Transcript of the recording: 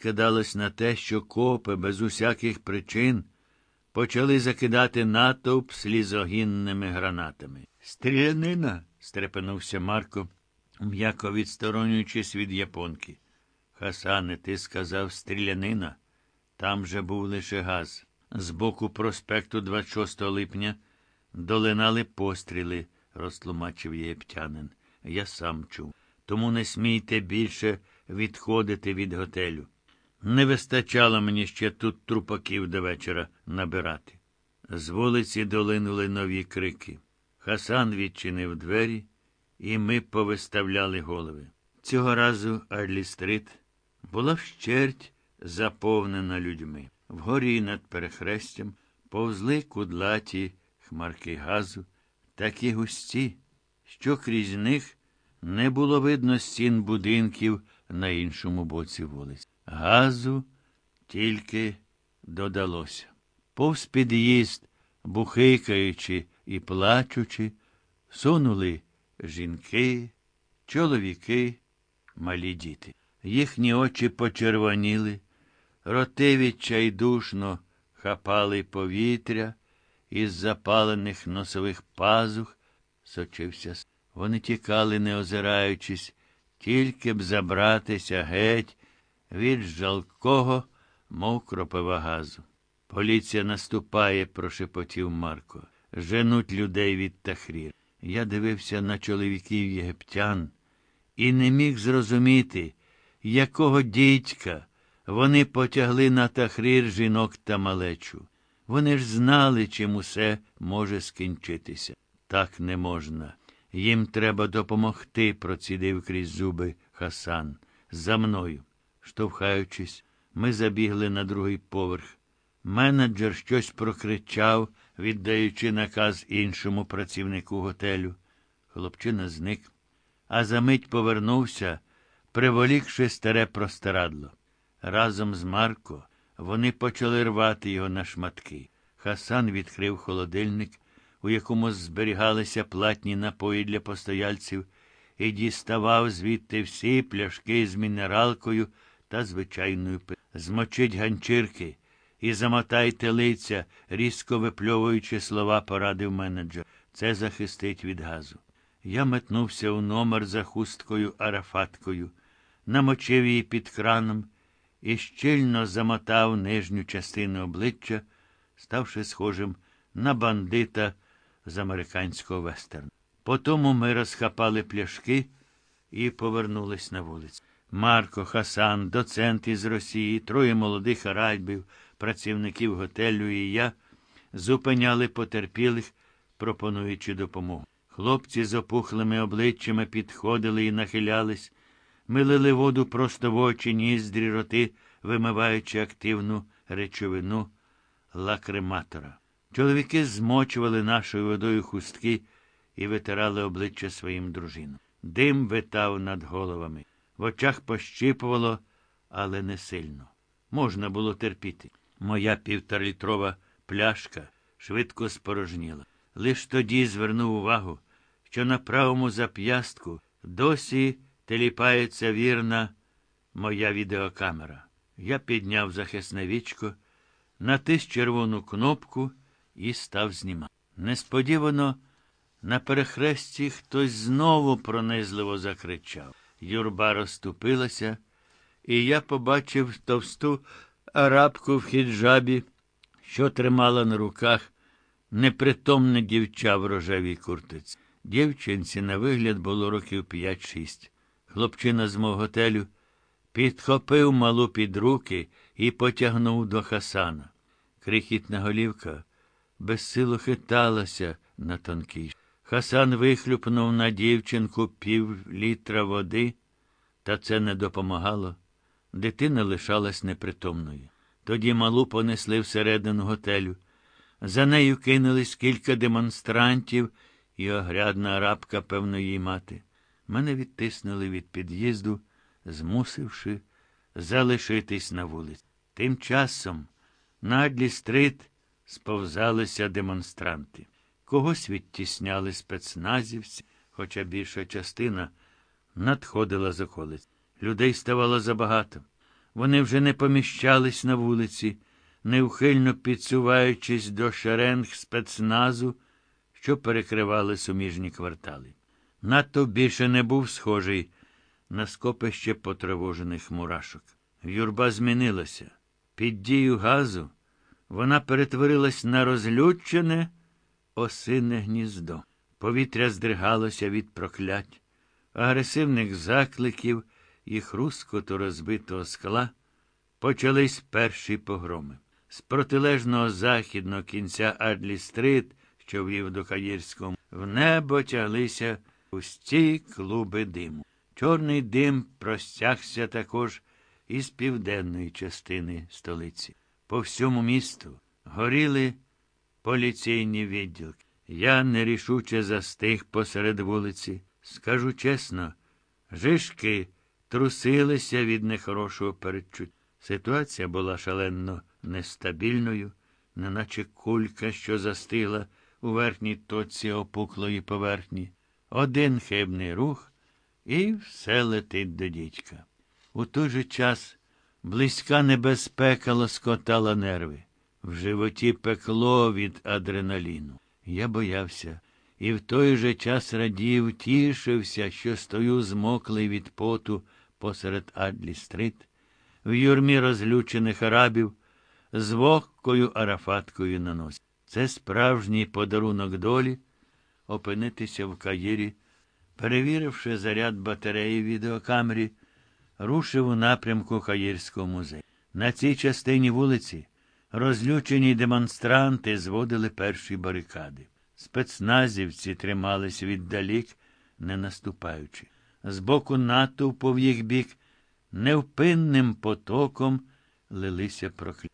кидалось на те, що копи без усяких причин почали закидати натовп слізогінними гранатами. Стрілянина. стрепенувся Марко, м'яко відсторонюючись від японки. Хасане, ти сказав стрілянина. Там же був лише газ. З боку проспекту 26 липня долинали постріли, розтлумачив єгиптянин. Я сам чув. Тому не смійте більше відходити від готелю. Не вистачало мені ще тут трупаків до вечора набирати. З вулиці долинули нові крики. Хасан відчинив двері, і ми повиставляли голови. Цього разу Арлі-стрит була вщерть заповнена людьми. Вгорі над перехрестям повзли кудлаті хмарки газу, такі густі, що крізь них не було видно стін будинків на іншому боці вулиць. Газу тільки додалося. Повз під'їзд, бухикаючи і плачучи, сунули жінки, чоловіки, малі діти. Їхні очі почервоніли, роти відчайдушно хапали повітря, із запалених носових пазух сочився. Вони тікали, не озираючись, тільки б забратися геть від жалкого, мов кропива газу. Поліція наступає, прошепотів Марко. Женуть людей від Тахрір. Я дивився на чоловіків єгиптян і не міг зрозуміти, якого дідька вони потягли на Тахрір жінок та малечу. Вони ж знали, чим усе може скінчитися. Так не можна. Їм треба допомогти, процідив крізь зуби Хасан. За мною. Штовхаючись, ми забігли на другий поверх. Менеджер щось прокричав, віддаючи наказ іншому працівнику готелю. Хлопчина зник, а за мить повернувся, приволікши старе простирадло. Разом з Марко вони почали рвати його на шматки. Хасан відкрив холодильник, у якому зберігалися платні напої для постояльців, і діставав звідти всі пляшки з мінералкою та звичайною пи. Змочить ганчірки і замотайте лиця, різко випльовуючи слова, порадив менеджер. Це захистить від газу. Я метнувся у номер за хусткою арафаткою, намочив її під краном і щільно замотав нижню частину обличчя, ставши схожим на бандита з американського вестерну. Потому ми розхапали пляшки і повернулись на вулицю. Марко, Хасан, доцент із Росії, троє молодих арабів, працівників готелю і я зупиняли потерпілих, пропонуючи допомогу. Хлопці з опухлими обличчями підходили і нахилялись. Ми лили воду просто в очі, ніздрі, роти, вимиваючи активну речовину лакрематора. Чоловіки змочували нашою водою хустки і витирали обличчя своїм дружинам. Дим витав над головами. В очах пощипувало, але не сильно. Можна було терпіти. Моя півторалітрова пляшка швидко спорожніла. Лиш тоді звернув увагу, що на правому зап'ястку досі теліпається вірна моя відеокамера. Я підняв захисне вічко, натис червону кнопку і став знімати. Несподівано на перехресті хтось знову пронизливо закричав. Юрба розступилася, і я побачив товсту арабку в хіджабі, що тримала на руках непритомне дівча в рожевій куртиці. Дівчинці на вигляд було років п'ять-шість. Хлопчина з мого готелю підхопив малу під руки і потягнув до Хасана. Крихітна голівка безсило хиталася на тонкій. Хасан вихлюпнув на дівчинку пів літра води, та це не допомагало. Дитина лишалась непритомною. Тоді малу понесли всередину готелю. За нею кинулись кілька демонстрантів і огрядна арабка, певно, її мати. Мене відтиснули від під'їзду, змусивши залишитись на вулиці. Тим часом на Адлі-стрит сповзалися демонстранти. Когось відтісняли спецназівці, хоча більша частина надходила з околиць. Людей ставало забагато. Вони вже не поміщались на вулиці, неухильно підсуваючись до шеренг спецназу, що перекривали суміжні квартали. Надто більше не був схожий на скопище потривожених мурашок. Юрба змінилася. Під дію газу вона перетворилась на розлючене осине гніздо. Повітря здригалося від проклять, агресивних закликів і хрускоту розбитого скла почались перші погроми. З протилежного західного кінця Адлі-стрит, що вів до Каїрського, в небо тяглися пусті клуби диму. Чорний дим простягся також із південної частини столиці. По всьому місту горіли поліційні відділки. Я нерішуче застиг посеред вулиці. Скажу чесно, жишки трусилися від нехорошого передчуття. Ситуація була шалено нестабільною, неначе кулька, що застигла у верхній точці опуклої поверхні. Один хибний рух, і все летить до дідька. У той же час близька небезпека лоскотала нерви. В животі пекло від адреналіну. Я боявся і в той же час радів, тішився, що стою змоклий від поту посеред Адлі-стрит, в юрмі розлючених арабів, з вогкою арафаткою на носі. Це справжній подарунок долі опинитися в Каїрі, перевіривши заряд батареї відеокамері, рушив у напрямку Каїрського музею. На цій частині вулиці розлючені демонстранти зводили перші барикади. Спецназівці тримались віддалік, не наступаючи. З боку натовпу в їх бік невпинним потоком лилися прокляття.